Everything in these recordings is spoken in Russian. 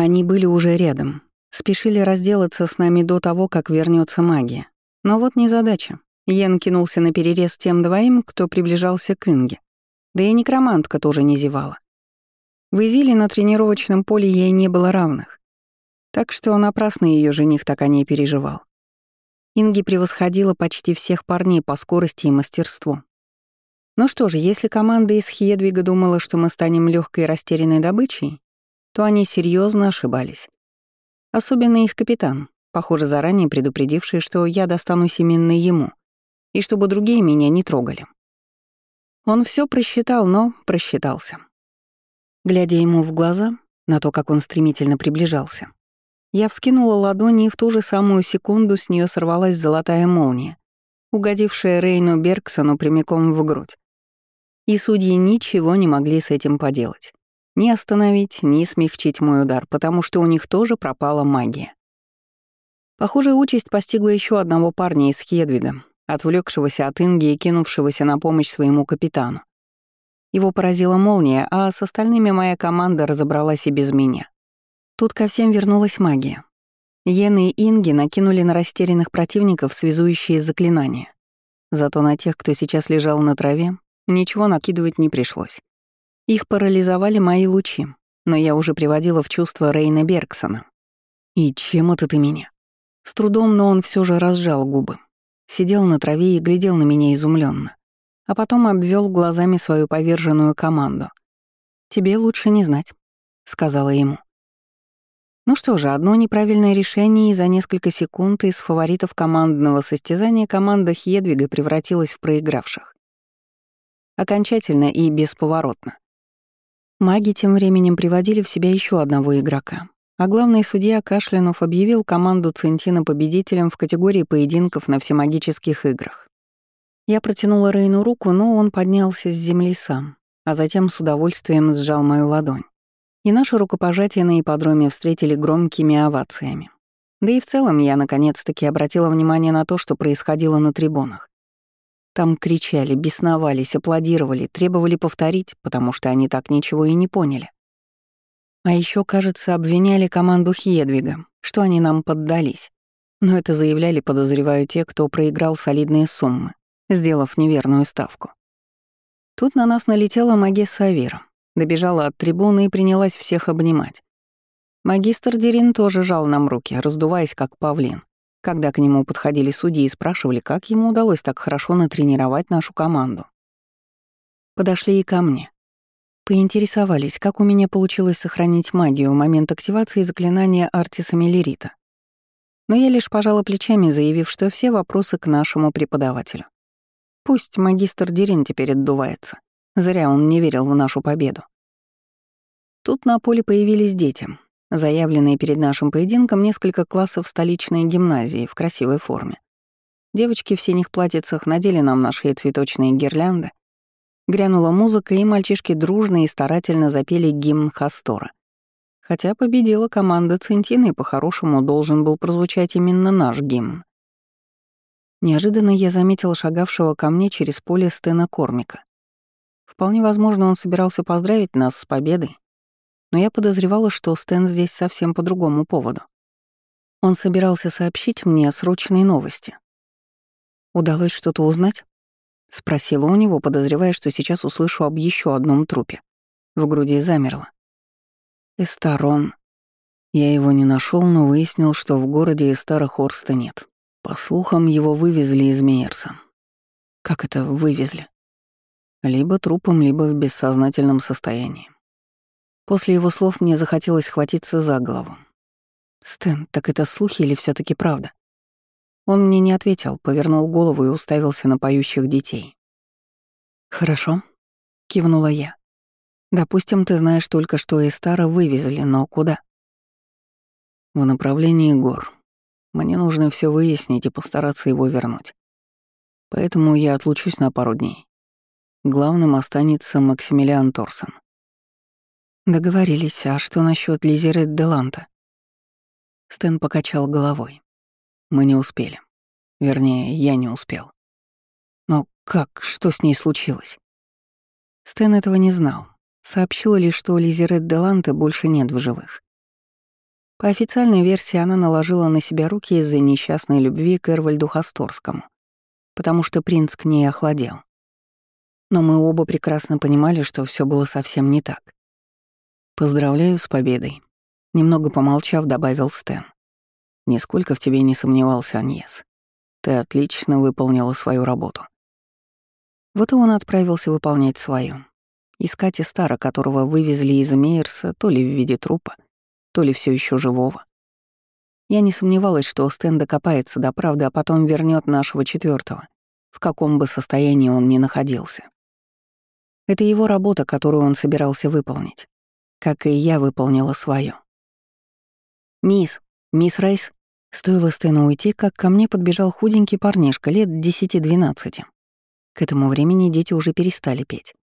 Они были уже рядом, спешили разделаться с нами до того, как вернется магия. Но вот незадача. Йен кинулся на перерез тем двоим, кто приближался к Инге. Да и некромантка тоже не зевала. В Изиле на тренировочном поле ей не было равных. Так что напрасно ее жених так о ней переживал. Инги превосходила почти всех парней по скорости и мастерству. Ну что же, если команда из Хедвига думала, что мы станем легкой растерянной добычей, то они серьезно ошибались. Особенно их капитан, похоже, заранее предупредивший, что я достанусь именно ему, и чтобы другие меня не трогали. Он все просчитал, но просчитался. Глядя ему в глаза, на то, как он стремительно приближался, я вскинула ладони, и в ту же самую секунду с нее сорвалась золотая молния, угодившая Рейну Бергсону прямиком в грудь. И судьи ничего не могли с этим поделать. Ни остановить, ни смягчить мой удар, потому что у них тоже пропала магия. Похожая участь постигла еще одного парня из Хедвига, отвлекшегося от Инги и кинувшегося на помощь своему капитану. Его поразила молния, а с остальными моя команда разобралась и без меня. Тут ко всем вернулась магия. Йен и Инги накинули на растерянных противников связующие заклинания. Зато на тех, кто сейчас лежал на траве, ничего накидывать не пришлось. Их парализовали мои лучи, но я уже приводила в чувство Рейна Бергсона. «И чем это ты меня?» С трудом, но он все же разжал губы. Сидел на траве и глядел на меня изумленно, а потом обвел глазами свою поверженную команду. «Тебе лучше не знать», — сказала ему. Ну что же, одно неправильное решение, и за несколько секунд из фаворитов командного состязания команда Хедвига превратилась в проигравших. Окончательно и бесповоротно. Маги тем временем приводили в себя еще одного игрока, а главный судья Кашлянов объявил команду Центина победителем в категории поединков на всемагических играх. Я протянула Рейну руку, но он поднялся с земли сам, а затем с удовольствием сжал мою ладонь и наше рукопожатие на ипподроме встретили громкими овациями. Да и в целом я наконец-таки обратила внимание на то, что происходило на трибунах. Там кричали, бесновались, аплодировали, требовали повторить, потому что они так ничего и не поняли. А еще, кажется, обвиняли команду Хедвига, что они нам поддались. Но это заявляли, подозреваю, те, кто проиграл солидные суммы, сделав неверную ставку. Тут на нас налетела Магесса Авира, Добежала от трибуны и принялась всех обнимать. Магистр Дерин тоже жал нам руки, раздуваясь как павлин, когда к нему подходили судьи и спрашивали, как ему удалось так хорошо натренировать нашу команду. Подошли и ко мне. Поинтересовались, как у меня получилось сохранить магию в момент активации заклинания Артиса Миллерита. Но я лишь пожала плечами, заявив, что все вопросы к нашему преподавателю. Пусть магистр Дерин теперь отдувается. Зря он не верил в нашу победу. Тут на поле появились дети. Заявленные перед нашим поединком несколько классов столичной гимназии в красивой форме. Девочки в синих платьицах надели нам на шеи цветочные гирлянды. Грянула музыка, и мальчишки дружно и старательно запели гимн Хастора. Хотя победила команда Центина, и по-хорошему должен был прозвучать именно наш гимн. Неожиданно я заметила шагавшего ко мне через поле Стена Кормика. Вполне возможно, он собирался поздравить нас с победой, но я подозревала, что Стэн здесь совсем по другому поводу. Он собирался сообщить мне срочные новости. «Удалось что-то узнать?» — спросила у него, подозревая, что сейчас услышу об еще одном трупе. В груди замерло. Эстарон. Я его не нашел, но выяснил, что в городе Эстара Хорста нет. По слухам, его вывезли из Мейерса. Как это вывезли? Либо трупом, либо в бессознательном состоянии. После его слов мне захотелось схватиться за голову. «Стэн, так это слухи или все таки правда?» Он мне не ответил, повернул голову и уставился на поющих детей. «Хорошо», — кивнула я. «Допустим, ты знаешь только, что Эстара вывезли, но куда?» «В направлении гор. Мне нужно все выяснить и постараться его вернуть. Поэтому я отлучусь на пару дней. Главным останется Максимилиан Торсон. Договорились, а что насчет Лизерет Деланта? Стэн покачал головой. Мы не успели. Вернее, я не успел. Но как, что с ней случилось? Стэн этого не знал. Сообщила лишь, что Лизерет Деланта больше нет в живых. По официальной версии, она наложила на себя руки из-за несчастной любви к Эрвальду Хасторскому, потому что принц к ней охладел. Но мы оба прекрасно понимали, что все было совсем не так. «Поздравляю с победой», — немного помолчав, добавил Стэн. «Нисколько в тебе не сомневался, Аньес. Ты отлично выполнила свою работу». Вот и он отправился выполнять свою. Искать Истара, которого вывезли из Мейерса то ли в виде трупа, то ли все еще живого. Я не сомневалась, что Стэн докопается до правды, а потом вернет нашего четвертого, в каком бы состоянии он ни находился. Это его работа, которую он собирался выполнить, как и я выполнила свою. «Мисс, мисс Райс», стоило Стэну уйти, как ко мне подбежал худенький парнишка лет 10-12. К этому времени дети уже перестали петь.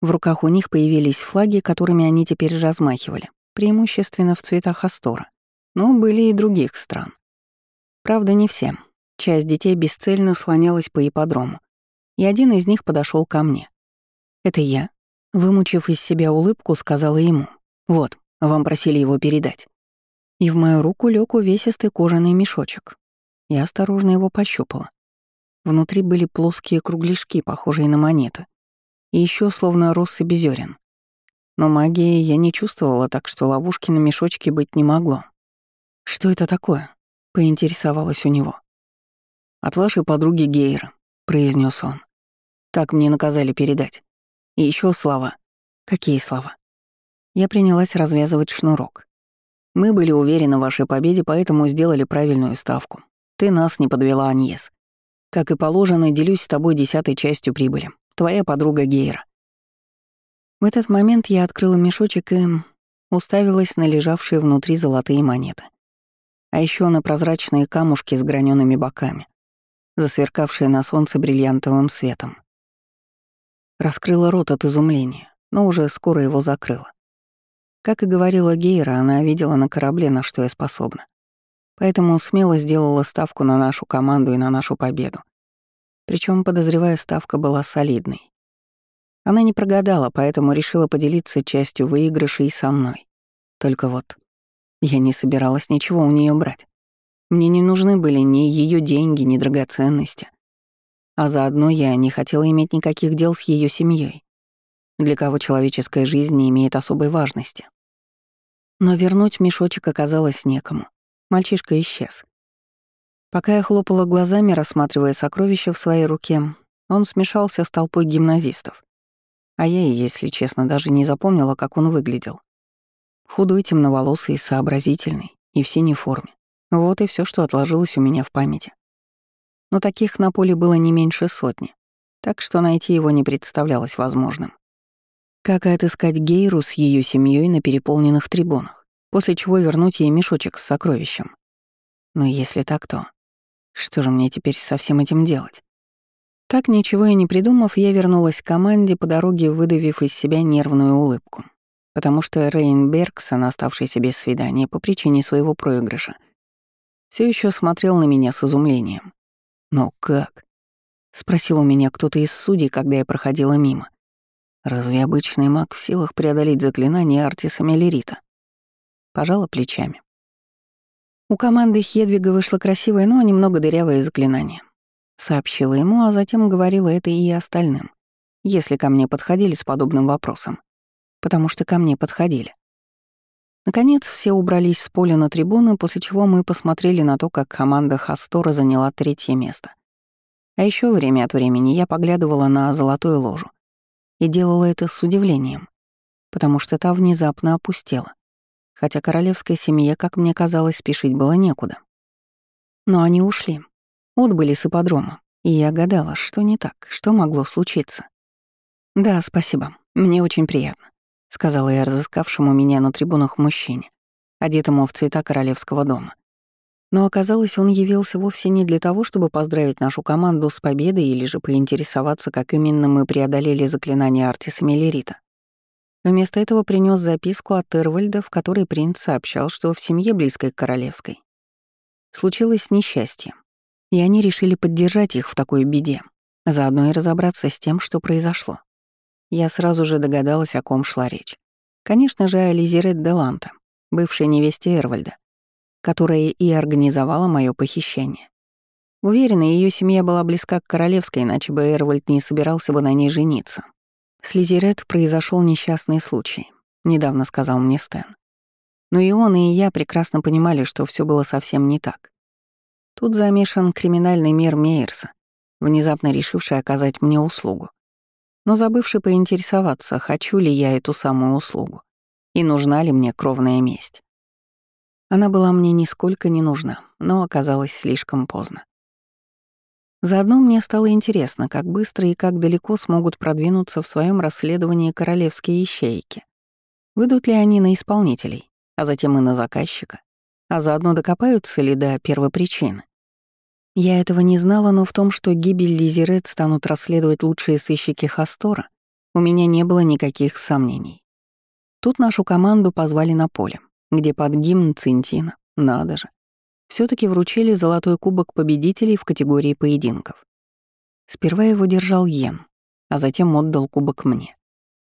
В руках у них появились флаги, которыми они теперь размахивали преимущественно в цветах Астора, но были и других стран. Правда, не всем. Часть детей бесцельно слонялась по ипподрому, и один из них подошел ко мне. «Это я», вымучив из себя улыбку, сказала ему. «Вот, вам просили его передать». И в мою руку лег увесистый кожаный мешочек. Я осторожно его пощупала. Внутри были плоские кругляшки, похожие на монеты, и еще словно россыпь зерен. Но магии я не чувствовала, так что ловушки на мешочке быть не могло. «Что это такое?» — поинтересовалась у него. «От вашей подруги Гейра», — произнес он. «Так мне наказали передать. И еще слова». «Какие слова?» Я принялась развязывать шнурок. «Мы были уверены в вашей победе, поэтому сделали правильную ставку. Ты нас не подвела, Аньес. Как и положено, делюсь с тобой десятой частью прибыли. Твоя подруга Гейра. В этот момент я открыла мешочек и уставилась на лежавшие внутри золотые монеты. А еще на прозрачные камушки с гранеными боками, засверкавшие на солнце бриллиантовым светом. Раскрыла рот от изумления, но уже скоро его закрыла. Как и говорила Гейра, она видела на корабле, на что я способна. Поэтому смело сделала ставку на нашу команду и на нашу победу. Причем, подозревая, ставка была солидной. Она не прогадала, поэтому решила поделиться частью выигрышей со мной. Только вот я не собиралась ничего у нее брать. Мне не нужны были ни ее деньги, ни драгоценности. А заодно я не хотела иметь никаких дел с ее семьей, для кого человеческая жизнь не имеет особой важности. Но вернуть мешочек оказалось некому. Мальчишка исчез. Пока я хлопала глазами, рассматривая сокровища в своей руке, он смешался с толпой гимназистов. А я, если честно, даже не запомнила, как он выглядел. Худой, темноволосый, сообразительный и в синей форме. Вот и все, что отложилось у меня в памяти. Но таких на поле было не меньше сотни, так что найти его не представлялось возможным. Как и отыскать Гейру с ее семьей на переполненных трибунах, после чего вернуть ей мешочек с сокровищем. Но если так, то что же мне теперь со всем этим делать? Так, ничего и не придумав, я вернулась к команде, по дороге выдавив из себя нервную улыбку. Потому что Рейн Бергсон, оставшийся без свидания по причине своего проигрыша, все еще смотрел на меня с изумлением. «Но как?» — спросил у меня кто-то из судей, когда я проходила мимо. «Разве обычный маг в силах преодолеть заклинание Артиса Мелерита?» Пожала плечами. У команды Хедвига вышло красивое, но немного дырявое заклинание. Сообщила ему, а затем говорила это и остальным, если ко мне подходили с подобным вопросом. Потому что ко мне подходили. Наконец, все убрались с поля на трибуны, после чего мы посмотрели на то, как команда Хастора заняла третье место. А еще время от времени я поглядывала на золотую ложу. И делала это с удивлением, потому что та внезапно опустела. Хотя королевской семье, как мне казалось, спешить было некуда. Но они ушли, Отбыли с ипподрома, и я гадала, что не так, что могло случиться. «Да, спасибо, мне очень приятно», — сказала я разыскавшему меня на трибунах мужчине, одетому в цвета королевского дома. Но оказалось, он явился вовсе не для того, чтобы поздравить нашу команду с победой или же поинтересоваться, как именно мы преодолели заклинание Артиса Мелерита. Вместо этого принес записку от Эрвальда, в которой принц сообщал, что в семье, близкой к королевской, случилось несчастье, и они решили поддержать их в такой беде, заодно и разобраться с тем, что произошло. Я сразу же догадалась, о ком шла речь. Конечно же, о Лизерет де Ланте, бывшей невесте Эрвальда, которая и организовала мое похищение. Уверена, ее семья была близка к королевской, иначе бы Эрвальд не собирался бы на ней жениться. С Лизерет произошел несчастный случай, недавно сказал мне Стэн. Но и он, и я прекрасно понимали, что все было совсем не так. Тут замешан криминальный мир Мейерса, внезапно решивший оказать мне услугу, но забывший поинтересоваться, хочу ли я эту самую услугу и нужна ли мне кровная месть. Она была мне нисколько не нужна, но оказалось слишком поздно. Заодно мне стало интересно, как быстро и как далеко смогут продвинуться в своем расследовании королевские ищейки. Выйдут ли они на исполнителей, а затем и на заказчика, а заодно докопаются ли до первопричины. Я этого не знала, но в том, что гибель Лизерет станут расследовать лучшие сыщики Хастора, у меня не было никаких сомнений. Тут нашу команду позвали на поле, где под гимн Цинтина, надо же, все таки вручили золотой кубок победителей в категории поединков. Сперва его держал Йен, а затем отдал кубок мне.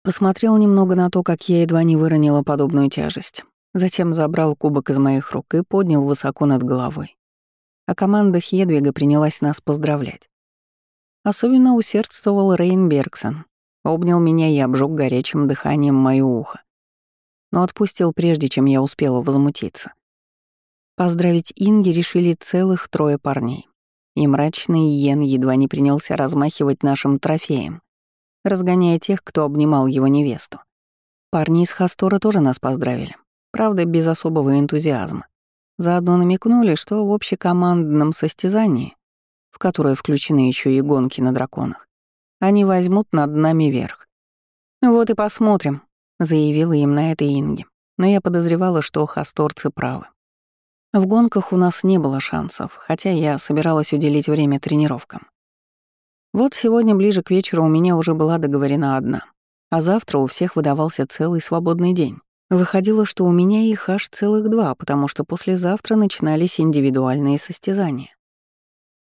Посмотрел немного на то, как я едва не выронила подобную тяжесть. Затем забрал кубок из моих рук и поднял высоко над головой. А команда Хедвига принялась нас поздравлять. Особенно усердствовал Рейн Бергсон. Обнял меня и обжег горячим дыханием моё ухо. Но отпустил прежде, чем я успела возмутиться. Поздравить Инги решили целых трое парней. И мрачный Йен едва не принялся размахивать нашим трофеем, разгоняя тех, кто обнимал его невесту. Парни из Хастора тоже нас поздравили, правда, без особого энтузиазма. Заодно намекнули, что в общекомандном состязании, в которое включены еще и гонки на драконах, они возьмут над нами верх. «Вот и посмотрим», — заявила им на это Инги. Но я подозревала, что хасторцы правы. В гонках у нас не было шансов, хотя я собиралась уделить время тренировкам. Вот сегодня ближе к вечеру у меня уже была договорена одна, а завтра у всех выдавался целый свободный день. Выходило, что у меня их аж целых два, потому что послезавтра начинались индивидуальные состязания.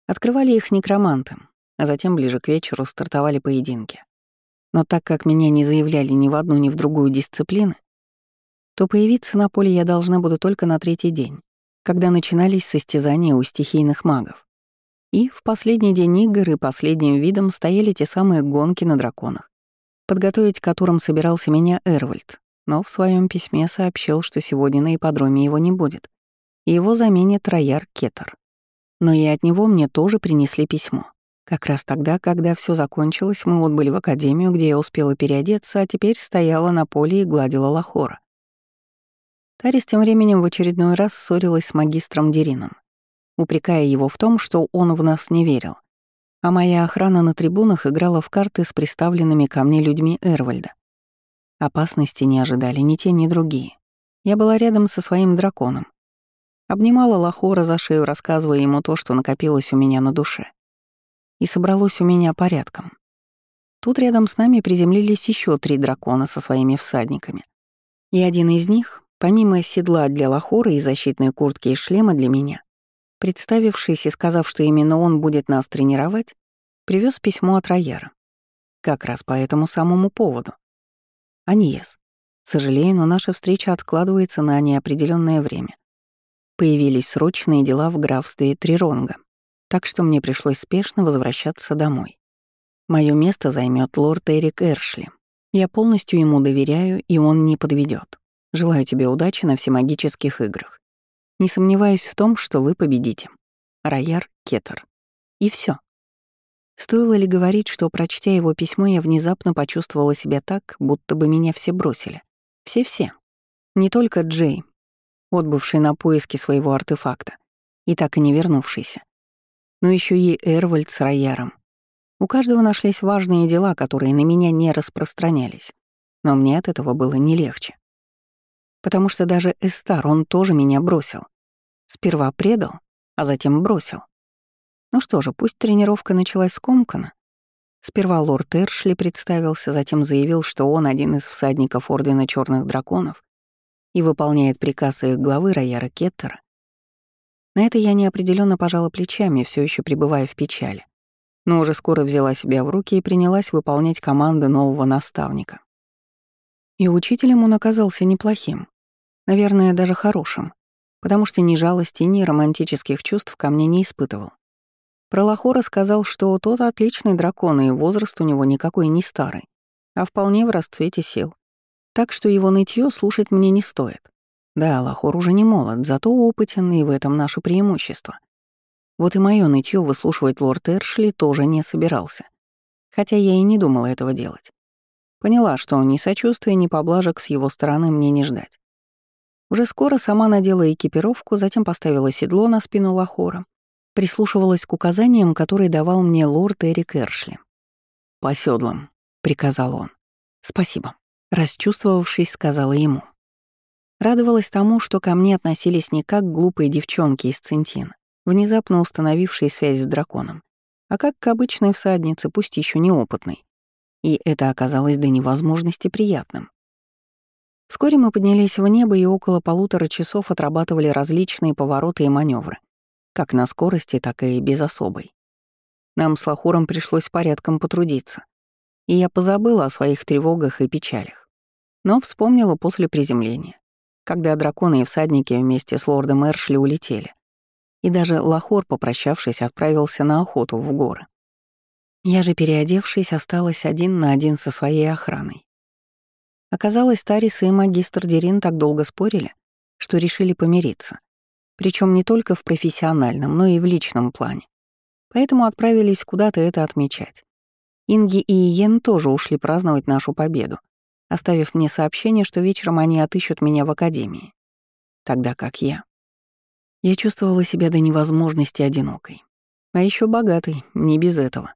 Открывали их некроманты, а затем ближе к вечеру стартовали поединки. Но так как меня не заявляли ни в одну, ни в другую дисциплины, то появиться на поле я должна буду только на третий день когда начинались состязания у стихийных магов. И в последний день игр и последним видом стояли те самые гонки на драконах, подготовить к которым собирался меня Эрвальд, но в своем письме сообщил, что сегодня на ипподроме его не будет, его заменит Рояр Кетер. Но и от него мне тоже принесли письмо. Как раз тогда, когда все закончилось, мы отбыли в академию, где я успела переодеться, а теперь стояла на поле и гладила Лахора. Тарис тем временем в очередной раз ссорилась с магистром Дерином, упрекая его в том, что он в нас не верил. А моя охрана на трибунах играла в карты с приставленными ко мне людьми Эрвальда. Опасности не ожидали ни те, ни другие. Я была рядом со своим драконом. Обнимала Лахора за шею, рассказывая ему то, что накопилось у меня на душе. И собралось у меня порядком. Тут рядом с нами приземлились еще три дракона со своими всадниками. И один из них, Помимо седла для лохора и защитной куртки и шлема для меня, представившись и сказав, что именно он будет нас тренировать, привез письмо от Рояра. Как раз по этому самому поводу. Аньес. Сожалею, но наша встреча откладывается на неопределенное время. Появились срочные дела в графстве Триронга, так что мне пришлось спешно возвращаться домой. Мое место займет лорд Эрик Эршли. Я полностью ему доверяю, и он не подведет. Желаю тебе удачи на всемагических играх. Не сомневаюсь в том, что вы победите. Рояр Кетер. И все. Стоило ли говорить, что, прочтя его письмо, я внезапно почувствовала себя так, будто бы меня все бросили. Все-все. Не только Джей, отбывший на поиски своего артефакта, и так и не вернувшийся, но еще и Эрвальд с Рояром. У каждого нашлись важные дела, которые на меня не распространялись, но мне от этого было не легче потому что даже Эстар, он тоже меня бросил. Сперва предал, а затем бросил. Ну что же, пусть тренировка началась скомканно. Сперва лорд Эршли представился, затем заявил, что он один из всадников Ордена Черных Драконов и выполняет приказ их главы Рояра Кеттера. На это я неопределенно пожала плечами, все еще пребывая в печали. Но уже скоро взяла себя в руки и принялась выполнять команды нового наставника. И учителем он оказался неплохим. Наверное, даже хорошим, потому что ни жалости, ни романтических чувств ко мне не испытывал. Про Лахора сказал, что тот отличный дракон, и возраст у него никакой не старый, а вполне в расцвете сил. Так что его нытье слушать мне не стоит. Да, Лахор уже не молод, зато опытен, и в этом наше преимущество. Вот и мое нытье выслушивать лорд Эршли тоже не собирался. Хотя я и не думала этого делать. Поняла, что ни сочувствия, ни поблажек с его стороны мне не ждать. Уже скоро сама надела экипировку, затем поставила седло на спину Лахора прислушивалась к указаниям, которые давал мне лорд Эрик Эршли. «По седлам», — приказал он. «Спасибо», — расчувствовавшись, сказала ему. Радовалась тому, что ко мне относились не как глупые девчонки из Центина, внезапно установившие связь с драконом, а как к обычной всаднице, пусть еще неопытной. И это оказалось до невозможности приятным. Вскоре мы поднялись в небо и около полутора часов отрабатывали различные повороты и маневры, как на скорости, так и без особой. Нам с Лахуром пришлось порядком потрудиться, и я позабыла о своих тревогах и печалях. Но вспомнила после приземления, когда драконы и всадники вместе с лордом Эршли улетели. И даже Лахор, попрощавшись, отправился на охоту в горы. Я же, переодевшись, осталась один на один со своей охраной. Оказалось, Тарис и магистр Дерин так долго спорили, что решили помириться причем не только в профессиональном, но и в личном плане. Поэтому отправились куда-то это отмечать. Инги и Иен тоже ушли праздновать нашу победу, оставив мне сообщение, что вечером они отыщут меня в академии. Тогда как я. Я чувствовала себя до невозможности одинокой. А еще богатой, не без этого.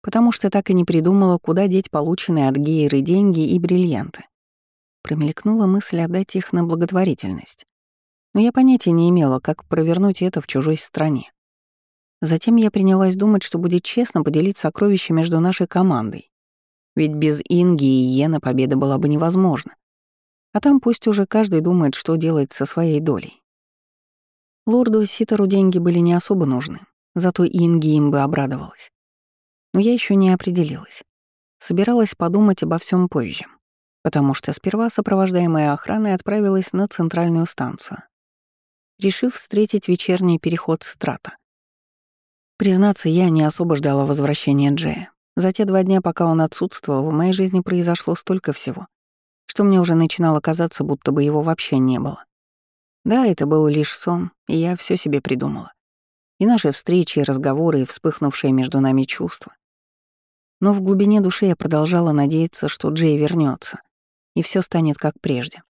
Потому что так и не придумала, куда деть полученные от Гейры деньги и бриллианты. Промелькнула мысль отдать их на благотворительность но я понятия не имела, как провернуть это в чужой стране. Затем я принялась думать, что будет честно поделить сокровища между нашей командой. Ведь без Инги и Йена победа была бы невозможна. А там пусть уже каждый думает, что делать со своей долей. Лорду Ситеру деньги были не особо нужны, зато Инги им бы обрадовалась. Но я еще не определилась. Собиралась подумать обо всем позже, потому что сперва сопровождаемая охраной отправилась на центральную станцию решив встретить вечерний переход Страта. Признаться, я не особо ждала возвращения Джея. За те два дня, пока он отсутствовал, в моей жизни произошло столько всего, что мне уже начинало казаться, будто бы его вообще не было. Да, это был лишь сон, и я все себе придумала. И наши встречи, и разговоры, и вспыхнувшие между нами чувства. Но в глубине души я продолжала надеяться, что Джей вернется, и все станет как прежде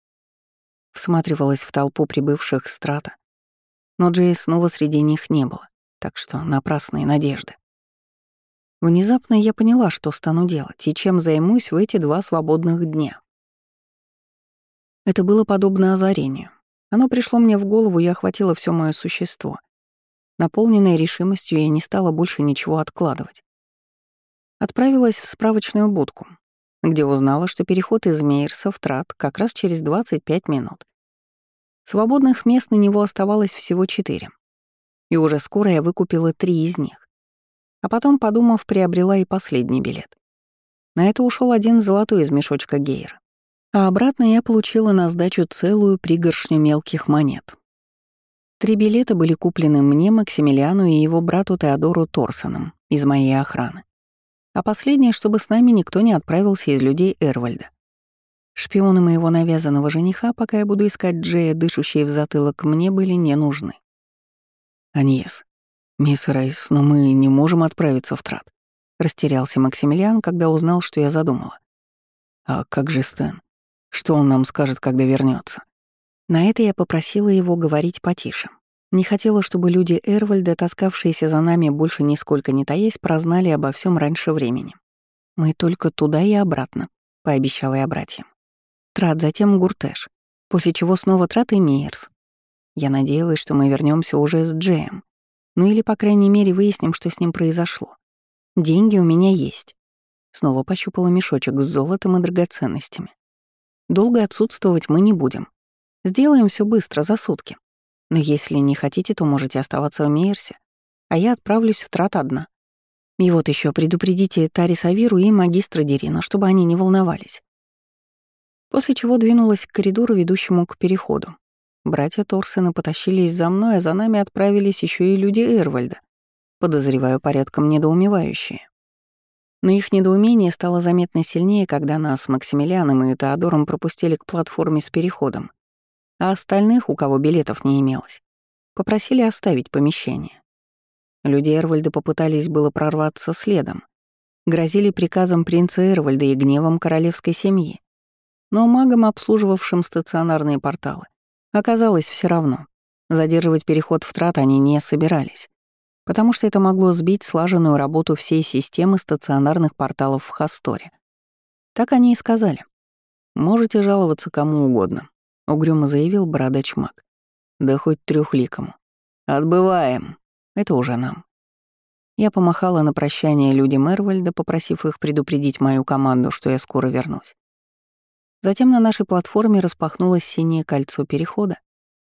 всматривалась в толпу прибывших страта. Но Джей снова среди них не было, так что напрасные надежды. Внезапно я поняла, что стану делать и чем займусь в эти два свободных дня. Это было подобно озарению. Оно пришло мне в голову и охватило все мое существо. Наполненная решимостью, я не стала больше ничего откладывать. Отправилась в справочную будку, где узнала, что переход из Мейерса в Трат как раз через 25 минут. Свободных мест на него оставалось всего четыре. И уже скоро я выкупила три из них. А потом, подумав, приобрела и последний билет. На это ушел один золотой из мешочка Гейра. А обратно я получила на сдачу целую пригоршню мелких монет. Три билета были куплены мне, Максимилиану и его брату Теодору Торсоном из моей охраны а последнее, чтобы с нами никто не отправился из людей Эрвальда. Шпионы моего навязанного жениха, пока я буду искать Джея, дышащие в затылок, мне были не нужны. «Аньес, мисс Райс, но мы не можем отправиться в трат», — растерялся Максимилиан, когда узнал, что я задумала. «А как же Стэн? Что он нам скажет, когда вернется? На это я попросила его говорить потише. Не хотела, чтобы люди Эрвальда, таскавшиеся за нами больше нисколько не таясь, прознали обо всем раньше времени. Мы только туда и обратно, пообещала я братьям. Трат, затем Гуртеш, после чего снова Трат и Мейерс. Я надеялась, что мы вернемся уже с Джеем. Ну или, по крайней мере, выясним, что с ним произошло. Деньги у меня есть. Снова пощупала мешочек с золотом и драгоценностями. Долго отсутствовать мы не будем. Сделаем все быстро, за сутки. Но если не хотите, то можете оставаться в Мейерсе, а я отправлюсь в трат одна. И вот еще предупредите Тари Савиру и магистра Дерина, чтобы они не волновались. После чего двинулась к коридору, ведущему к переходу. Братья Торсена потащились за мной, а за нами отправились еще и люди Эрвальда, подозреваю, порядком недоумевающие. Но их недоумение стало заметно сильнее, когда нас с Максимилианом и Теодором пропустили к платформе с переходом, а остальных, у кого билетов не имелось, попросили оставить помещение. Люди Эрвальда попытались было прорваться следом, грозили приказом принца Эрвальда и гневом королевской семьи. Но магам, обслуживавшим стационарные порталы, оказалось все равно. Задерживать переход в трат они не собирались потому что это могло сбить слаженную работу всей системы стационарных порталов в Хасторе. Так они и сказали. «Можете жаловаться кому угодно», — угрюмо заявил бородач маг. «Да хоть трехликому. Отбываем. Это уже нам». Я помахала на прощание людям Эрвальда, попросив их предупредить мою команду, что я скоро вернусь. Затем на нашей платформе распахнулось синее кольцо перехода,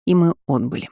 и мы отбыли.